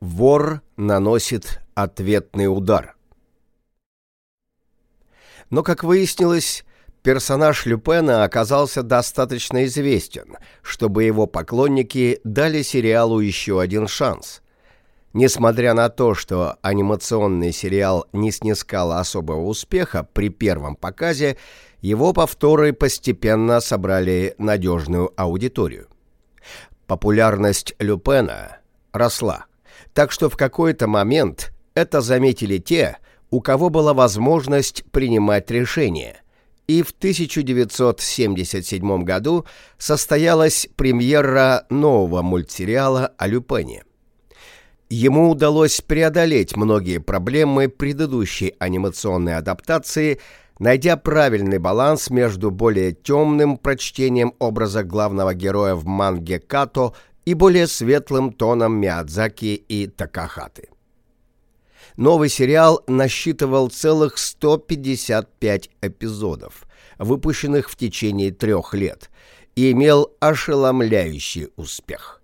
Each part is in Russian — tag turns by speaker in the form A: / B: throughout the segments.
A: Вор наносит ответный удар. Но, как выяснилось, персонаж Люпена оказался достаточно известен, чтобы его поклонники дали сериалу еще один шанс. Несмотря на то, что анимационный сериал не снискал особого успеха при первом показе, его повторы постепенно собрали надежную аудиторию. Популярность Люпена росла, так что в какой-то момент это заметили те, у кого была возможность принимать решения, и в 1977 году состоялась премьера нового мультсериала о Люпене. Ему удалось преодолеть многие проблемы предыдущей анимационной адаптации – найдя правильный баланс между более темным прочтением образа главного героя в манге Като и более светлым тоном Миядзаки и Такахаты. Новый сериал насчитывал целых 155 эпизодов, выпущенных в течение трех лет, и имел ошеломляющий успех.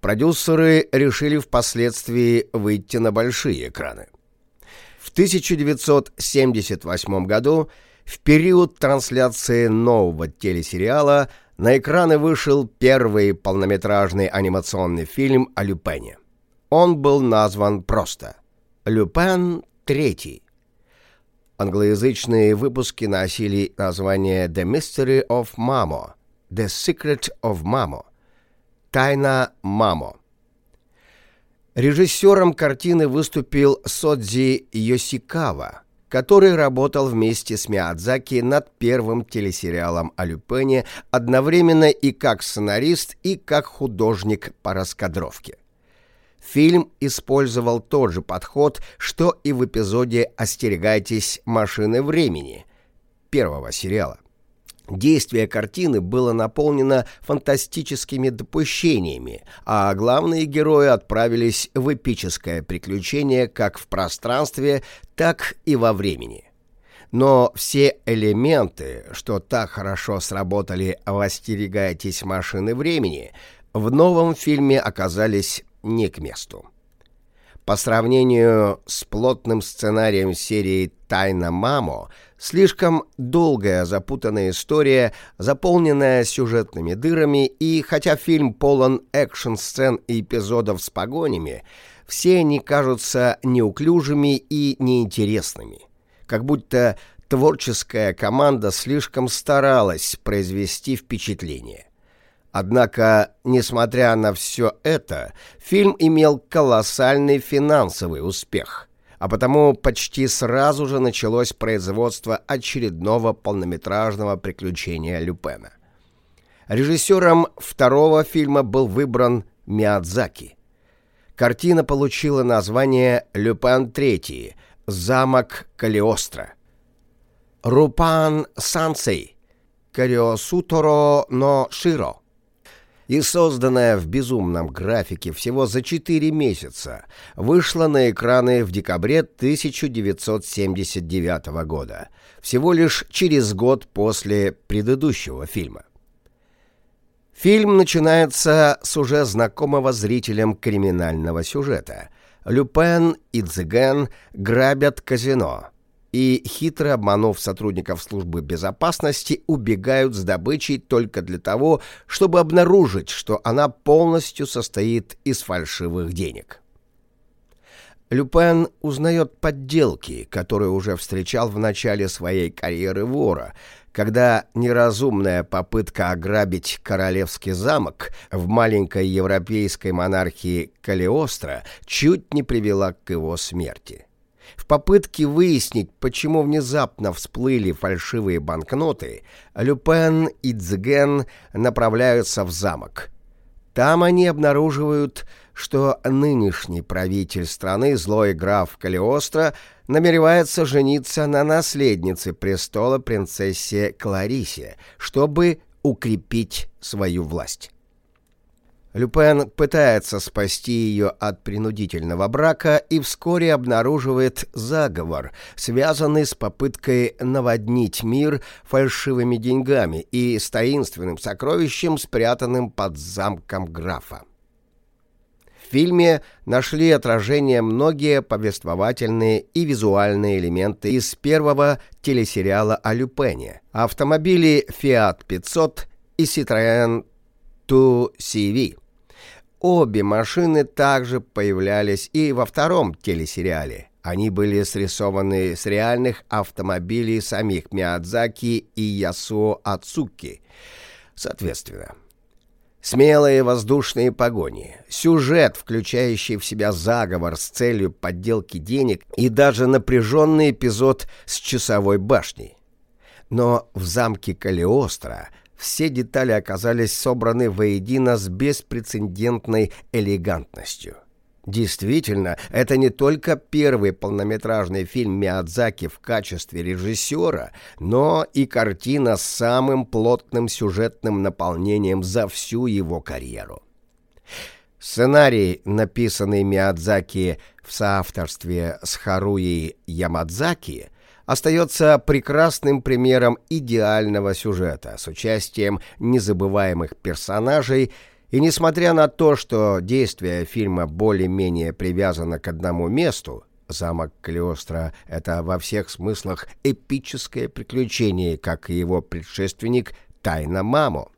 A: Продюсеры решили впоследствии выйти на большие экраны. В 1978 году, в период трансляции нового телесериала, на экраны вышел первый полнометражный анимационный фильм о Люпене. Он был назван просто «Люпен III». Англоязычные выпуски носили название «The Mystery of Mamo», «The Secret of Mamo», «Тайна Мамо». Режиссером картины выступил Содзи Йосикава, который работал вместе с Миядзаки над первым телесериалом о Люпене одновременно и как сценарист, и как художник по раскадровке. Фильм использовал тот же подход, что и в эпизоде «Остерегайтесь машины времени» первого сериала. Действие картины было наполнено фантастическими допущениями, а главные герои отправились в эпическое приключение как в пространстве, так и во времени. Но все элементы, что так хорошо сработали в «Остерегайтесь машины времени», в новом фильме оказались не к месту. По сравнению с плотным сценарием серии «Тайна Мамо», слишком долгая запутанная история, заполненная сюжетными дырами, и хотя фильм полон экшн-сцен и эпизодов с погонями, все они кажутся неуклюжими и неинтересными. Как будто творческая команда слишком старалась произвести впечатление. Однако, несмотря на все это, фильм имел колоссальный финансовый успех, а потому почти сразу же началось производство очередного полнометражного приключения Люпена. Режиссером второго фильма был выбран Миядзаки. Картина получила название «Люпен III. Замок Калиостро». «Рупан Сансей. Кариосуторо но Широ» и созданная в безумном графике всего за 4 месяца, вышла на экраны в декабре 1979 года, всего лишь через год после предыдущего фильма. Фильм начинается с уже знакомого зрителям криминального сюжета. Люпен и Цыган грабят казино – и, хитро обманув сотрудников службы безопасности, убегают с добычей только для того, чтобы обнаружить, что она полностью состоит из фальшивых денег. Люпен узнает подделки, которые уже встречал в начале своей карьеры вора, когда неразумная попытка ограбить королевский замок в маленькой европейской монархии Калиостро чуть не привела к его смерти. В попытке выяснить, почему внезапно всплыли фальшивые банкноты, Люпен и Цзген направляются в замок. Там они обнаруживают, что нынешний правитель страны, злой граф Калиостро, намеревается жениться на наследнице престола принцессе Кларисе, чтобы укрепить свою власть. Люпен пытается спасти ее от принудительного брака и вскоре обнаруживает заговор, связанный с попыткой наводнить мир фальшивыми деньгами и с таинственным сокровищем, спрятанным под замком графа. В фильме нашли отражение многие повествовательные и визуальные элементы из первого телесериала о Люпене. Автомобили Fiat 500 и Citroën 2CV. Обе машины также появлялись и во втором телесериале. Они были срисованы с реальных автомобилей самих Миядзаки и Ясуо Ацуки. Соответственно, Смелые воздушные погони, сюжет, включающий в себя заговор с целью подделки денег и даже напряженный эпизод с часовой башней. Но в замке Калиостро все детали оказались собраны воедино с беспрецедентной элегантностью. Действительно, это не только первый полнометражный фильм Миядзаки в качестве режиссера, но и картина с самым плотным сюжетным наполнением за всю его карьеру. Сценарий, написанный Миядзаки в соавторстве с Харуи Ямадзаки, остается прекрасным примером идеального сюжета с участием незабываемых персонажей – и несмотря на то, что действие фильма более-менее привязано к одному месту, замок Калиостро — это во всех смыслах эпическое приключение, как и его предшественник «Тайна Мамо».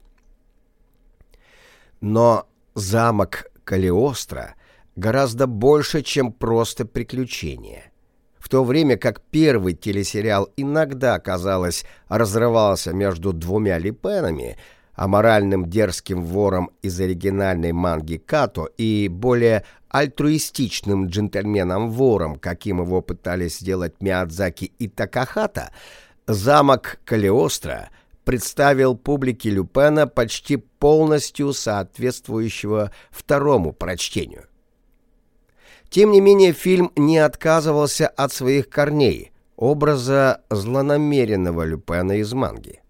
A: Но замок Калиостро гораздо больше, чем просто приключение. В то время как первый телесериал иногда, казалось, разрывался между двумя Липенами — аморальным дерзким вором из оригинальной манги Като и более альтруистичным джентльменом-вором, каким его пытались сделать Миядзаки и Такахата, замок Калиостро представил публике Люпена почти полностью соответствующего второму прочтению. Тем не менее, фильм не отказывался от своих корней, образа злонамеренного Люпена из манги.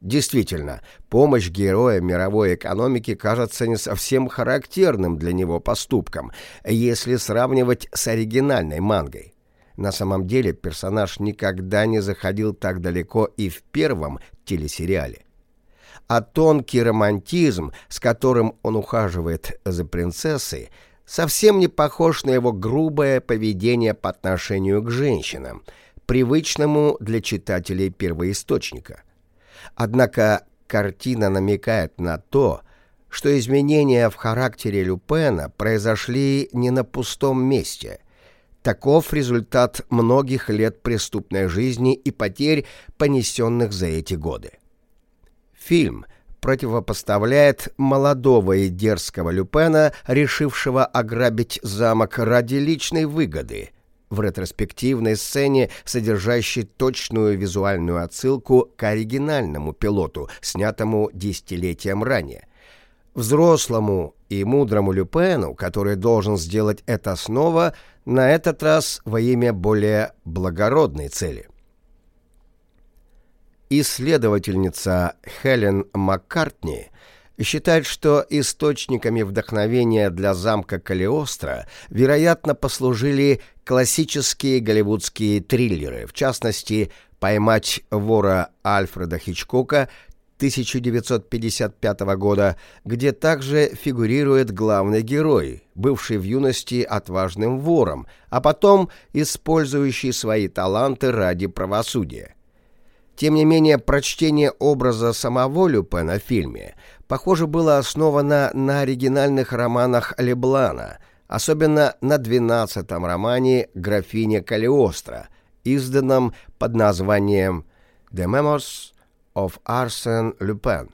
A: Действительно, помощь героя мировой экономики кажется не совсем характерным для него поступком, если сравнивать с оригинальной мангой. На самом деле персонаж никогда не заходил так далеко и в первом телесериале. А тонкий романтизм, с которым он ухаживает за принцессой, совсем не похож на его грубое поведение по отношению к женщинам, привычному для читателей первоисточника. Однако картина намекает на то, что изменения в характере Люпена произошли не на пустом месте. Таков результат многих лет преступной жизни и потерь, понесенных за эти годы. Фильм противопоставляет молодого и дерзкого Люпена, решившего ограбить замок ради личной выгоды – в ретроспективной сцене, содержащей точную визуальную отсылку к оригинальному пилоту, снятому десятилетием ранее. Взрослому и мудрому Люпену, который должен сделать это снова, на этот раз во имя более благородной цели. Исследовательница Хелен Маккартни – считает, что источниками вдохновения для замка Калиостро, вероятно, послужили классические голливудские триллеры, в частности, «Поймать вора» Альфреда Хичкока 1955 года, где также фигурирует главный герой, бывший в юности отважным вором, а потом использующий свои таланты ради правосудия. Тем не менее, прочтение образа самого Люпена в фильме похоже, было основано на оригинальных романах Леблана, особенно на двенадцатом романе «Графиня Калиостро», изданном под названием «The Memoirs of Arsène Lupin»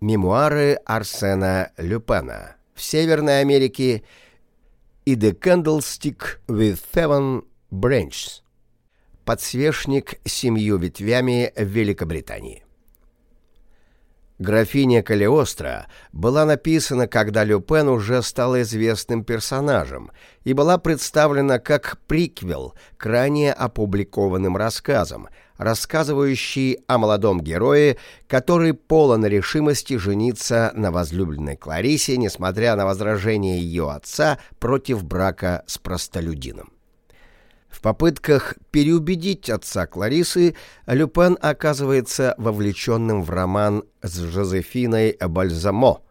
A: «Мемуары Арсена Люпена» в Северной Америке и «The Candlestick with Seven Branches» «Подсвечник семью ветвями в Великобритании». Графиня Калиостро была написана, когда Люпен уже стал известным персонажем и была представлена как приквел к ранее опубликованным рассказам, рассказывающий о молодом герое, который полон решимости жениться на возлюбленной Кларисе, несмотря на возражение ее отца против брака с простолюдином. В попытках переубедить отца Кларисы Люпен оказывается вовлеченным в роман с Жозефиной Бальзамо,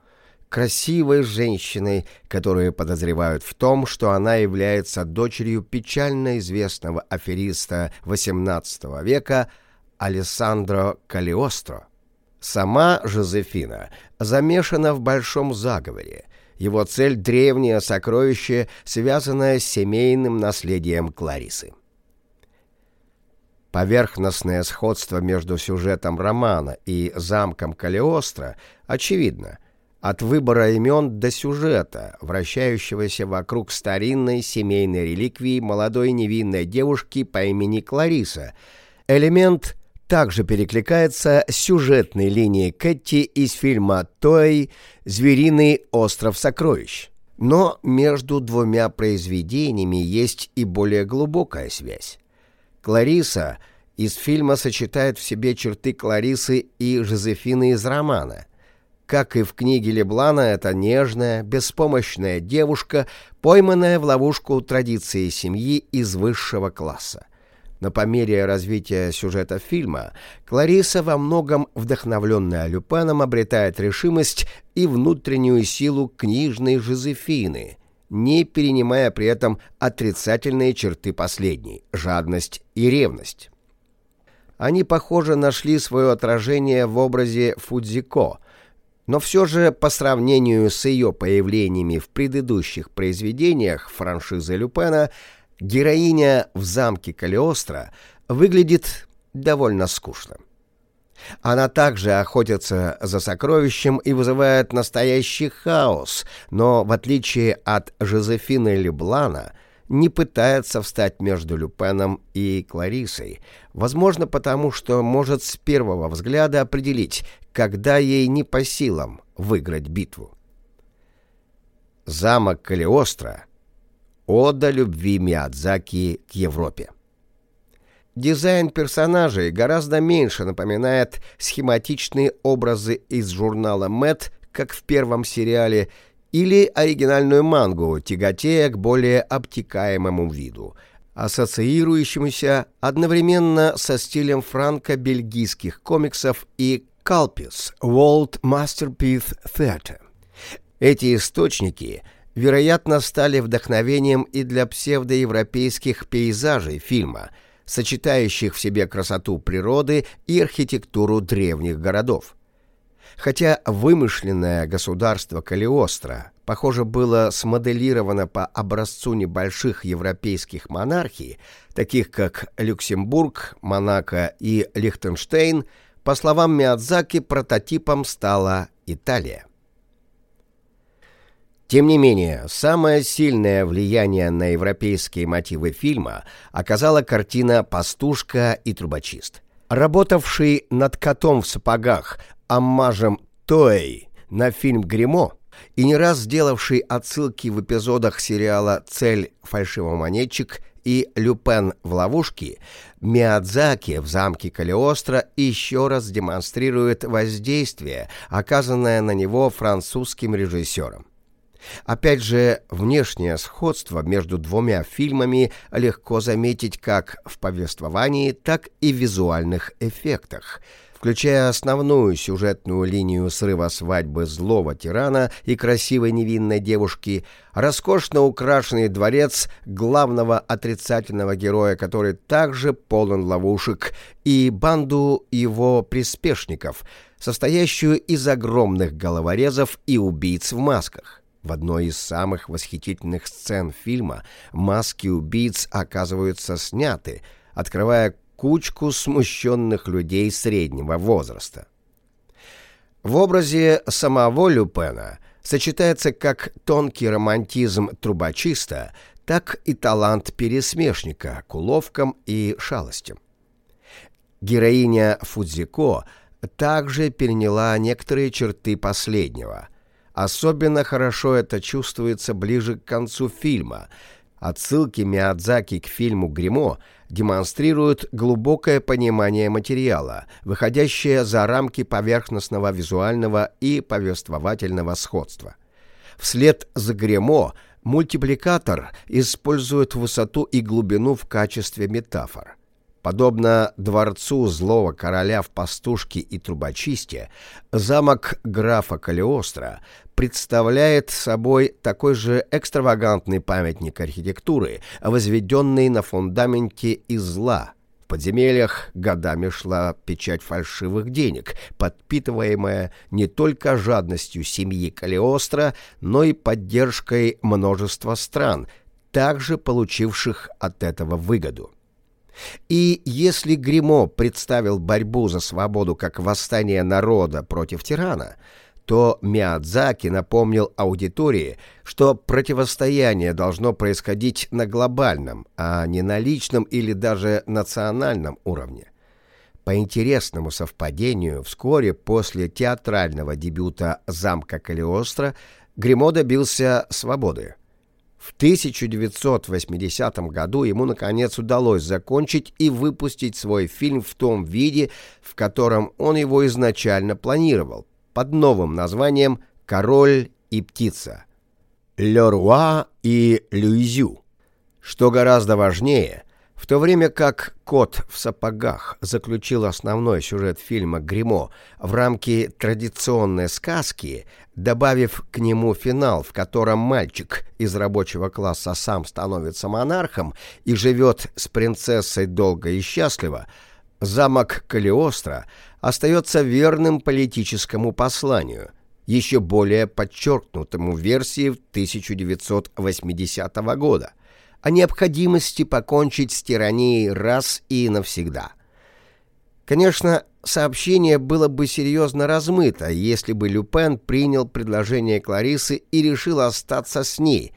A: красивой женщиной, которую подозревают в том, что она является дочерью печально известного афериста XVIII века Алессандро Калиостро. Сама Жозефина замешана в большом заговоре. Его цель – древнее сокровище, связанное с семейным наследием Кларисы. Поверхностное сходство между сюжетом романа и замком Калиостро очевидно. От выбора имен до сюжета, вращающегося вокруг старинной семейной реликвии молодой невинной девушки по имени Клариса, элемент также перекликается с сюжетной линией Кэти из фильма «Той. Звериный остров сокровищ». Но между двумя произведениями есть и более глубокая связь. Клариса из фильма сочетает в себе черты Кларисы и Жозефины из романа. Как и в книге Леблана, это нежная, беспомощная девушка, пойманная в ловушку традиции семьи из высшего класса. Но по мере развития сюжета фильма Клариса во многом вдохновленная Люпеном обретает решимость и внутреннюю силу книжной Жозефины, не перенимая при этом отрицательные черты последней – жадность и ревность. Они, похоже, нашли свое отражение в образе Фудзико, но все же по сравнению с ее появлениями в предыдущих произведениях франшизы Люпена, героиня в замке Калиостро выглядит довольно скучно. Она также охотится за сокровищем и вызывает настоящий хаос, но, в отличие от Жозефины Леблана, не пытается встать между Люпеном и Кларисой, возможно потому, что может с первого взгляда определить, когда ей не по силам выиграть битву. Замок Калиостро — ода любви Миядзаки к Европе. Дизайн персонажей гораздо меньше напоминает схематичные образы из журнала Мэт, как в первом сериале, или оригинальную мангу, тяготея к более обтекаемому виду, ассоциирующемуся одновременно со стилем франко-бельгийских комиксов и Калпис World Masterpiece Theatre. Эти источники, вероятно, стали вдохновением и для псевдоевропейских пейзажей фильма – сочетающих в себе красоту природы и архитектуру древних городов. Хотя вымышленное государство Калиостро, похоже, было смоделировано по образцу небольших европейских монархий, таких как Люксембург, Монако и Лихтенштейн, по словам Миядзаки, прототипом стала Италия. Тем не менее, самое сильное влияние на европейские мотивы фильма оказала картина «Пастушка и трубочист». Работавший над котом в сапогах аммажем Той на фильм «Гримо» и не раз сделавший отсылки в эпизодах сериала «Цель фальшивомонетчик» и «Люпен в ловушке», Миядзаки в замке Калиостро еще раз демонстрирует воздействие, оказанное на него французским режиссером. Опять же, внешнее сходство между двумя фильмами легко заметить как в повествовании, так и в визуальных эффектах, включая основную сюжетную линию срыва свадьбы злого тирана и красивой невинной девушки, роскошно украшенный дворец главного отрицательного героя, который также полон ловушек, и банду его приспешников, состоящую из огромных головорезов и убийц в масках. В одной из самых восхитительных сцен фильма маски убийц оказываются сняты, открывая кучку смущенных людей среднего возраста. В образе самого Люпена сочетается как тонкий романтизм трубочиста, так и талант пересмешника к уловкам и шалостям. Героиня Фудзико также переняла некоторые черты последнего – Особенно хорошо это чувствуется ближе к концу фильма. Отсылки Миядзаки к фильму «Гримо» демонстрируют глубокое понимание материала, выходящее за рамки поверхностного визуального и повествовательного сходства. Вслед за «Гримо» мультипликатор использует высоту и глубину в качестве метафор. Подобно дворцу злого короля в пастушке и трубочисте, замок графа Калиостро представляет собой такой же экстравагантный памятник архитектуры, возведенный на фундаменте из зла. В подземельях годами шла печать фальшивых денег, подпитываемая не только жадностью семьи Калиостро, но и поддержкой множества стран, также получивших от этого выгоду. И если Гримо представил борьбу за свободу как восстание народа против тирана, то Миядзаки напомнил аудитории, что противостояние должно происходить на глобальном, а не на личном или даже национальном уровне. По интересному совпадению, вскоре после театрального дебюта «Замка Калиостро» Гримо добился свободы. В 1980 году ему, наконец, удалось закончить и выпустить свой фильм в том виде, в котором он его изначально планировал, под новым названием «Король и птица» «Ле Руа и Люизю». Что гораздо важнее, в то время как «Кот в сапогах» заключил основной сюжет фильма «Гримо» в рамки традиционной сказки, добавив к нему финал, в котором мальчик из рабочего класса сам становится монархом и живет с принцессой долго и счастливо, замок Калиостро остается верным политическому посланию, еще более подчеркнутому версии 1980 года – о необходимости покончить с тиранией раз и навсегда. Конечно, сообщение было бы серьезно размыто, если бы Люпен принял предложение Кларисы и решил остаться с ней,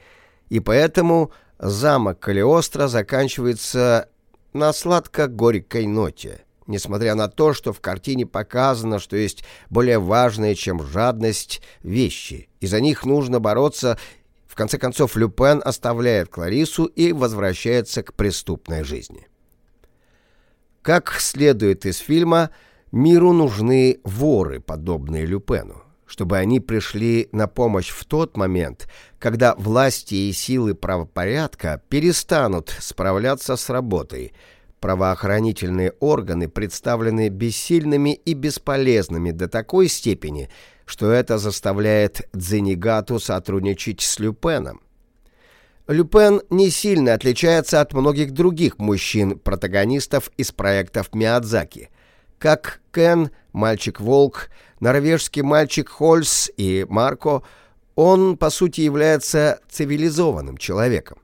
A: и поэтому замок Калиостро заканчивается на сладко-горькой ноте, несмотря на то, что в картине показано, что есть более важные, чем жадность, вещи, и за них нужно бороться в конце концов, Люпен оставляет Кларису и возвращается к преступной жизни. Как следует из фильма, миру нужны воры, подобные Люпену, чтобы они пришли на помощь в тот момент, когда власти и силы правопорядка перестанут справляться с работой, правоохранительные органы представлены бессильными и бесполезными до такой степени, что это заставляет Дзенигату сотрудничать с Люпеном. Люпен не сильно отличается от многих других мужчин-протагонистов из проектов Миядзаки, как Кен, Мальчик-Волк, Норвежский мальчик Хольс и Марко, он, по сути, является цивилизованным человеком.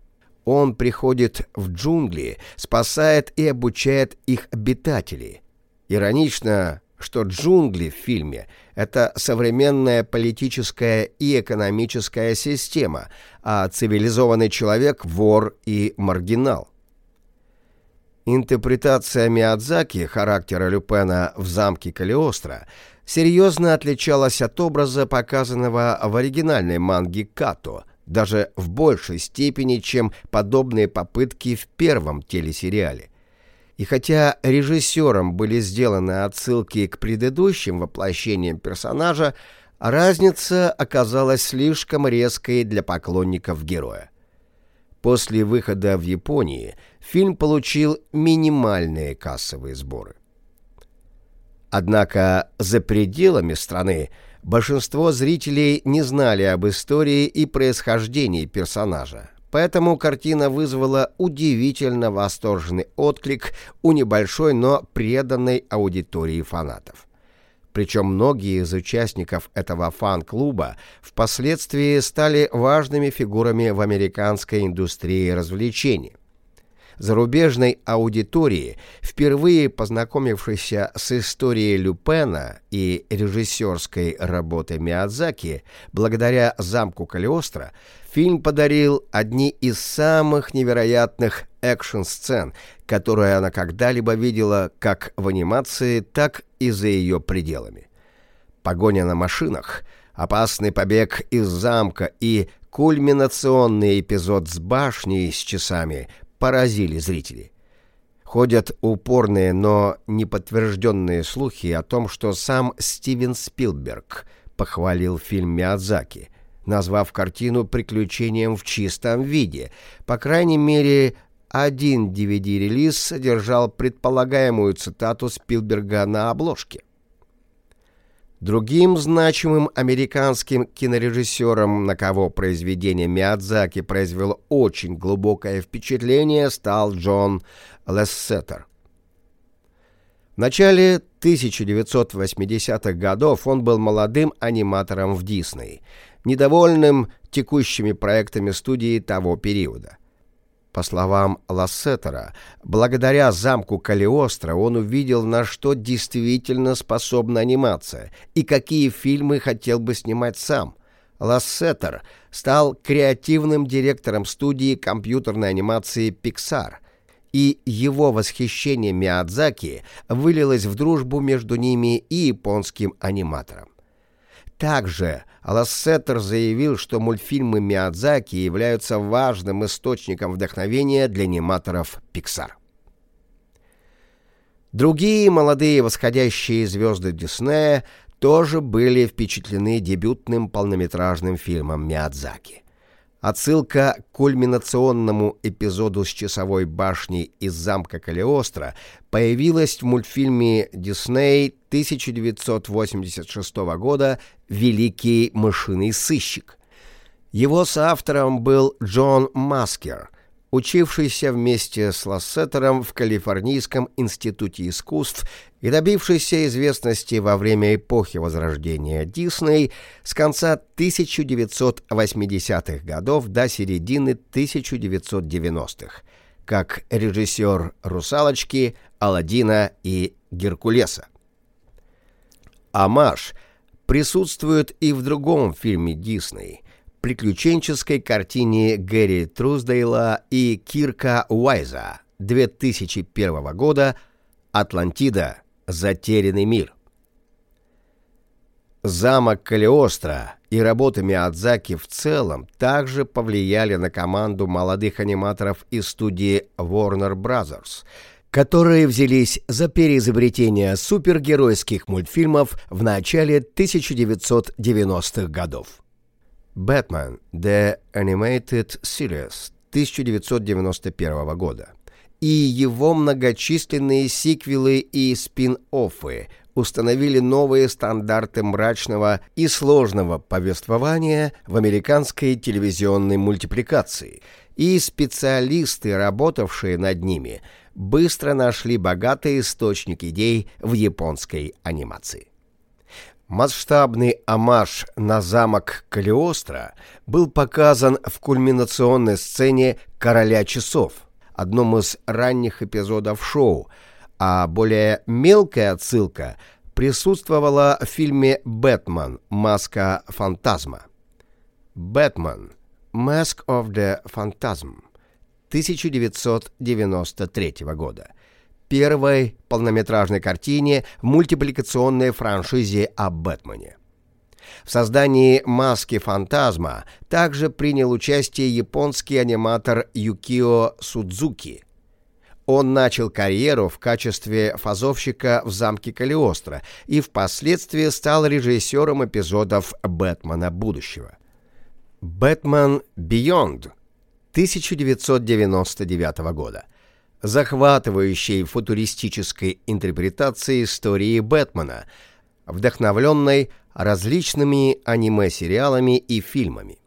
A: Он приходит в джунгли, спасает и обучает их обитателей. Иронично, что джунгли в фильме — это современная политическая и экономическая система, а цивилизованный человек — вор и маргинал. Интерпретация Миядзаки характера Люпена в «Замке Калиостро» серьезно отличалась от образа, показанного в оригинальной манге Като, даже в большей степени, чем подобные попытки в первом телесериале. И хотя режиссером были сделаны отсылки к предыдущим воплощениям персонажа, разница оказалась слишком резкой для поклонников героя. После выхода в Японии фильм получил минимальные кассовые сборы. Однако за пределами страны большинство зрителей не знали об истории и происхождении персонажа, Поэтому картина вызвала удивительно восторженный отклик у небольшой, но преданной аудитории фанатов. Причем многие из участников этого фан-клуба впоследствии стали важными фигурами в американской индустрии развлечений зарубежной аудитории, впервые познакомившейся с историей Люпена и режиссерской работой Миядзаки, благодаря «Замку Калиостро», фильм подарил одни из самых невероятных экшн-сцен, которые она когда-либо видела как в анимации, так и за ее пределами. Погоня на машинах, опасный побег из замка и кульминационный эпизод с башней с часами поразили зрителей. Ходят упорные, но неподтвержденные слухи о том, что сам Стивен Спилберг похвалил фильм Миядзаки, назвав картину приключением в чистом виде. По крайней мере, один DVD-релиз содержал предполагаемую цитату Спилберга на обложке. Другим значимым американским кинорежиссером, на кого произведение Миядзаки произвело очень глубокое впечатление, стал Джон Лессетер. В начале 1980-х годов он был молодым аниматором в Дисней, недовольным текущими проектами студии того периода. По словам Лассетера, благодаря замку Калиостро он увидел, на что действительно способна анимация и какие фильмы хотел бы снимать сам. Лассетер стал креативным директором студии компьютерной анимации Pixar, и его восхищение Миядзаки вылилось в дружбу между ними и японским аниматором. Также Лассетер заявил, что мультфильмы Миядзаки являются важным источником вдохновения для аниматоров Pixar. Другие молодые восходящие звезды Диснея тоже были впечатлены дебютным полнометражным фильмом Миядзаки. Отсылка к кульминационному эпизоду с часовой башней из замка Калиостро появилась в мультфильме Дисней 1986 года «Великий мышиный сыщик». Его соавтором был Джон Маскер, учившийся вместе с Лассетером в Калифорнийском институте искусств и добившийся известности во время эпохи возрождения Дисней с конца 1980-х годов до середины 1990-х, как режиссер «Русалочки», «Аладдина» и «Геркулеса». Амаш присутствует и в другом фильме Дисней – приключенческой картине Гэри Труздейла и Кирка Уайза 2001 года «Атлантида. Затерянный мир». Замок Калиостро и работы Миядзаки в целом также повлияли на команду молодых аниматоров из студии Warner Bros., которые взялись за переизобретение супергеройских мультфильмов в начале 1990-х годов. «Бэтмен. The Animated Series» 1991 года и его многочисленные сиквелы и спин-оффы установили новые стандарты мрачного и сложного повествования в американской телевизионной мультипликации, и специалисты, работавшие над ними, быстро нашли богатый источник идей в японской анимации. Масштабный амаш на замок Калиостро был показан в кульминационной сцене «Короля часов», одном из ранних эпизодов шоу, а более мелкая отсылка присутствовала в фильме «Бэтмен. Маска фантазма». «Бэтмен. Mask of the Phantasm» 1993 года – первой полнометражной картине в мультипликационной франшизе о Бэтмене. В создании «Маски фантазма» также принял участие японский аниматор Юкио Судзуки. Он начал карьеру в качестве фазовщика в замке Калиостро и впоследствии стал режиссером эпизодов «Бэтмена будущего». «Бэтмен Бионд» 1999 года – захватывающей футуристической интерпретации истории Бэтмена, вдохновленной различными аниме-сериалами и фильмами.